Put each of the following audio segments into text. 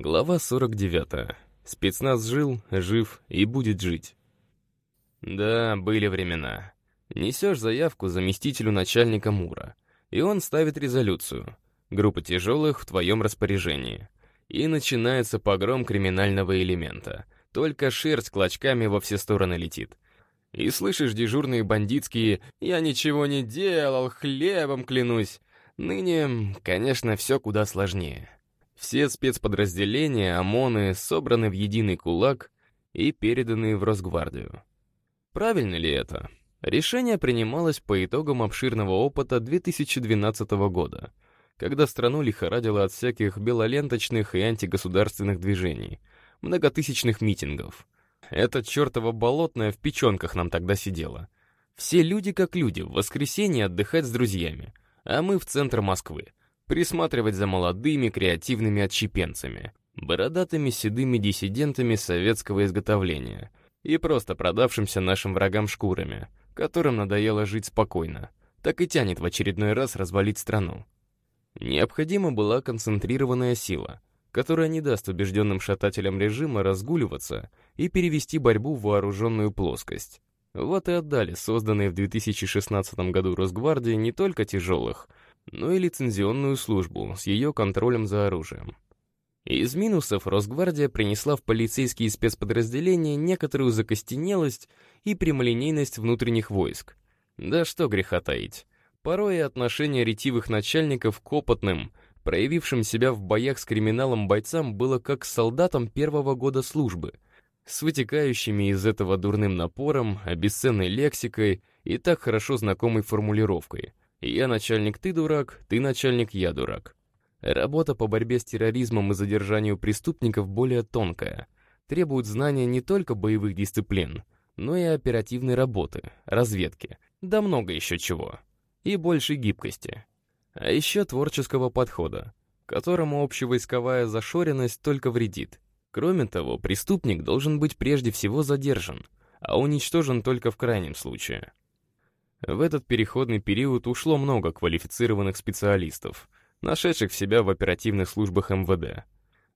Глава 49. Спецназ жил, жив и будет жить. Да, были времена. Несешь заявку заместителю начальника МУРа, и он ставит резолюцию. Группа тяжелых в твоем распоряжении. И начинается погром криминального элемента. Только шерсть клочками во все стороны летит. И слышишь дежурные бандитские «Я ничего не делал, хлебом клянусь». Ныне, конечно, все куда сложнее. Все спецподразделения ОМОНы собраны в единый кулак и переданы в Росгвардию. Правильно ли это? Решение принималось по итогам обширного опыта 2012 года, когда страну лихорадило от всяких белоленточных и антигосударственных движений, многотысячных митингов. Это чертово болотное в печенках нам тогда сидело. Все люди как люди, в воскресенье отдыхать с друзьями, а мы в центр Москвы присматривать за молодыми креативными отщепенцами, бородатыми седыми диссидентами советского изготовления и просто продавшимся нашим врагам шкурами, которым надоело жить спокойно, так и тянет в очередной раз развалить страну. Необходима была концентрированная сила, которая не даст убежденным шатателям режима разгуливаться и перевести борьбу в вооруженную плоскость. Вот и отдали созданные в 2016 году Росгвардии не только тяжелых, но и лицензионную службу с ее контролем за оружием. Из минусов Росгвардия принесла в полицейские спецподразделения некоторую закостенелость и прямолинейность внутренних войск. Да что греха таить. Порой и отношение ретивых начальников к опытным, проявившим себя в боях с криминалом бойцам, было как с солдатом первого года службы, с вытекающими из этого дурным напором, обесценной лексикой и так хорошо знакомой формулировкой — я начальник, ты дурак, ты начальник, я дурак. Работа по борьбе с терроризмом и задержанию преступников более тонкая, требует знания не только боевых дисциплин, но и оперативной работы, разведки, да много еще чего. И большей гибкости. А еще творческого подхода, которому общевойсковая зашоренность только вредит. Кроме того, преступник должен быть прежде всего задержан, а уничтожен только в крайнем случае. В этот переходный период ушло много квалифицированных специалистов, нашедших себя в оперативных службах МВД.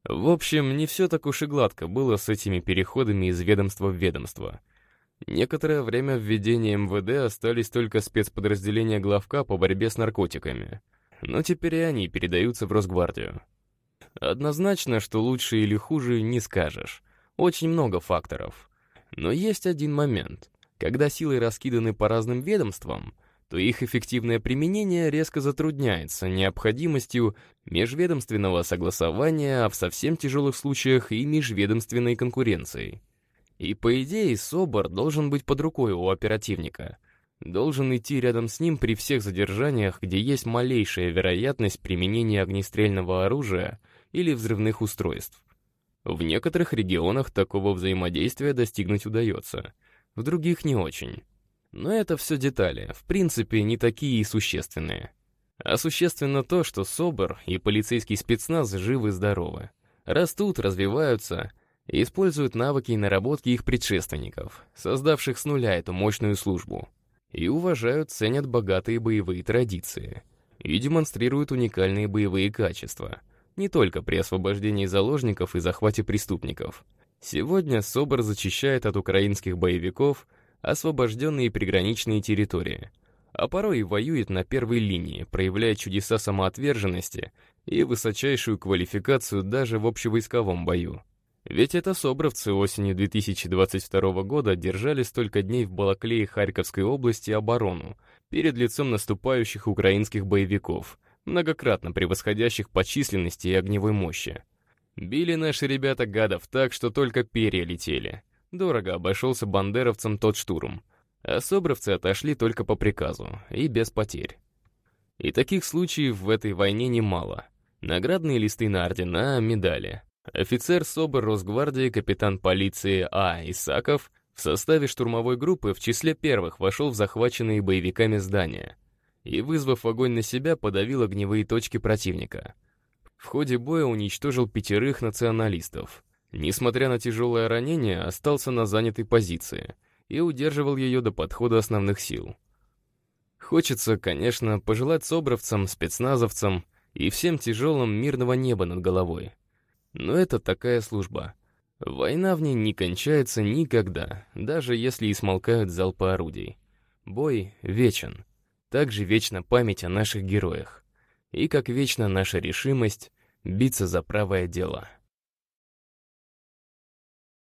В общем, не все так уж и гладко было с этими переходами из ведомства в ведомство. Некоторое время в ведении МВД остались только спецподразделения главка по борьбе с наркотиками. Но теперь и они передаются в Росгвардию. Однозначно, что лучше или хуже не скажешь. Очень много факторов. Но есть один момент. Когда силы раскиданы по разным ведомствам, то их эффективное применение резко затрудняется необходимостью межведомственного согласования, а в совсем тяжелых случаях и межведомственной конкуренцией. И по идее СОБР должен быть под рукой у оперативника. Должен идти рядом с ним при всех задержаниях, где есть малейшая вероятность применения огнестрельного оружия или взрывных устройств. В некоторых регионах такого взаимодействия достигнуть удается — в других не очень. Но это все детали, в принципе, не такие и существенные. А существенно то, что СОБР и полицейский спецназ живы-здоровы. Растут, развиваются и используют навыки и наработки их предшественников, создавших с нуля эту мощную службу. И уважают, ценят богатые боевые традиции. И демонстрируют уникальные боевые качества. Не только при освобождении заложников и захвате преступников — Сегодня СОБР зачищает от украинских боевиков освобожденные приграничные территории, а порой и воюет на первой линии, проявляя чудеса самоотверженности и высочайшую квалификацию даже в общевойсковом бою. Ведь это собровцы осенью 2022 года держали столько дней в Балаклее Харьковской области оборону перед лицом наступающих украинских боевиков, многократно превосходящих по численности и огневой мощи. Били наши ребята гадов так, что только перья летели. Дорого обошелся бандеровцам тот штурм. А собровцы отошли только по приказу и без потерь. И таких случаев в этой войне немало. Наградные листы на ордена, медали. Офицер СОБР Росгвардии капитан полиции А. Исаков в составе штурмовой группы в числе первых вошел в захваченные боевиками здания и, вызвав огонь на себя, подавил огневые точки противника — в ходе боя уничтожил пятерых националистов. Несмотря на тяжелое ранение, остался на занятой позиции и удерживал ее до подхода основных сил. Хочется, конечно, пожелать собровцам, спецназовцам и всем тяжелым мирного неба над головой. Но это такая служба. Война в ней не кончается никогда, даже если и смолкают залпы орудий. Бой вечен. Также вечна память о наших героях. И как вечна наша решимость биться за правое дело.